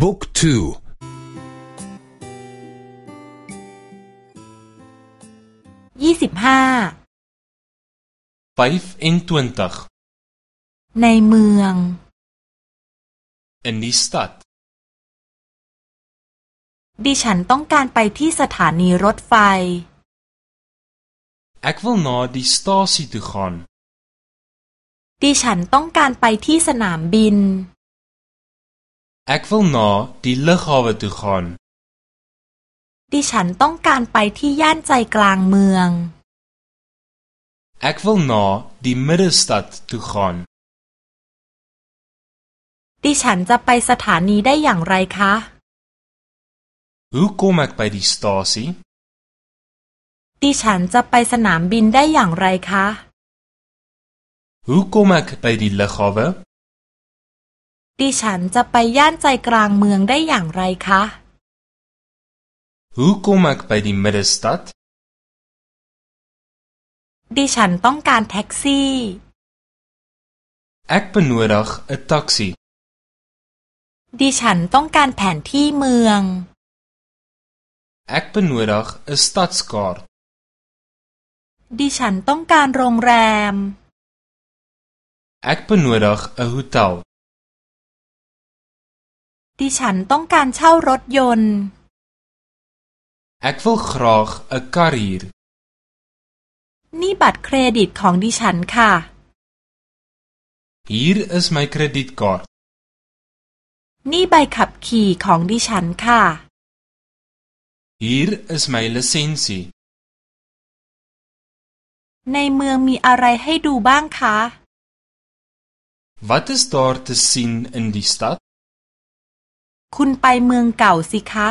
บุ๊กทูยี่สิบห้าในเมือง in die stad ดิฉันต้องการไปที่สถานีรถไฟ ek wil na die stasie toe gaan ดิฉันต้องการไปที่สนามบิน ek wil na die lughawe toe gaan ดิฉันต้องการไปที่ย่านใจกลางเมือง ek wil na die middestad toe gaan ดิฉันจะไปสถานีได้อย่างไรคะ Hoe kom ek by die stasie ดิฉันจะไปสนามบินได้อย่างไรคะ Hoe kom ek by die lughawe ดิฉันจะไปย่านใจกลางเมืองได้อย่างไรคะ Hoe kom ek by die middestad ดิฉันต้องการแท็กซี่ Ek benodig 'n taxi ดิฉันต้องการแผนที่เมือง Ek benodig 'n stadskaart ดิฉันต้องการโรงแรม Ek benodig 'n hotel ดิฉันต้องการเช่ารถยนต์ Ek wil graag 'n kar huur นี่บัตรเครดิตของดิฉันค่ะ Hier is my kredietkaart นี่ใบขับขี่ของดิฉันค่ะ Hier is my lisensie ในเมืองมีอะไรให้ดูบ้างคะ Wat is daar te sien in die stad คุณไปเมืองเก่าสิคะ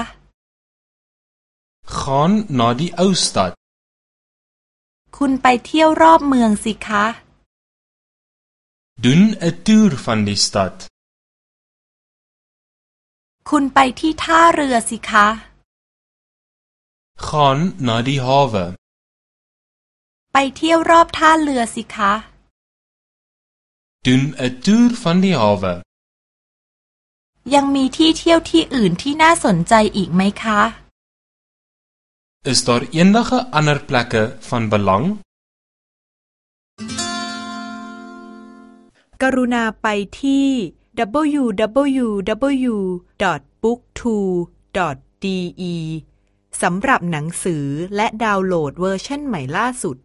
Gaan na die ou stad คุณไปเที่ยวรอบเมืองสิคะ Doen 'n toer van die stad คุณไปที่ท่าเรือสิคะ Gaan na die hawe ไปเที่ยวรอบท่าเรือสิคะ Doen 'n toer van die hawe ยังมีที่เที่ยวที่อื่นที่น่าสนใจอีกไหมคะ Is daar enige ander plekke van belang กรุณาไปที่ www.booktwo.de สำหรับหนังสือและดาวน์โหลดเวอร์ชันใหม่ล่าสุด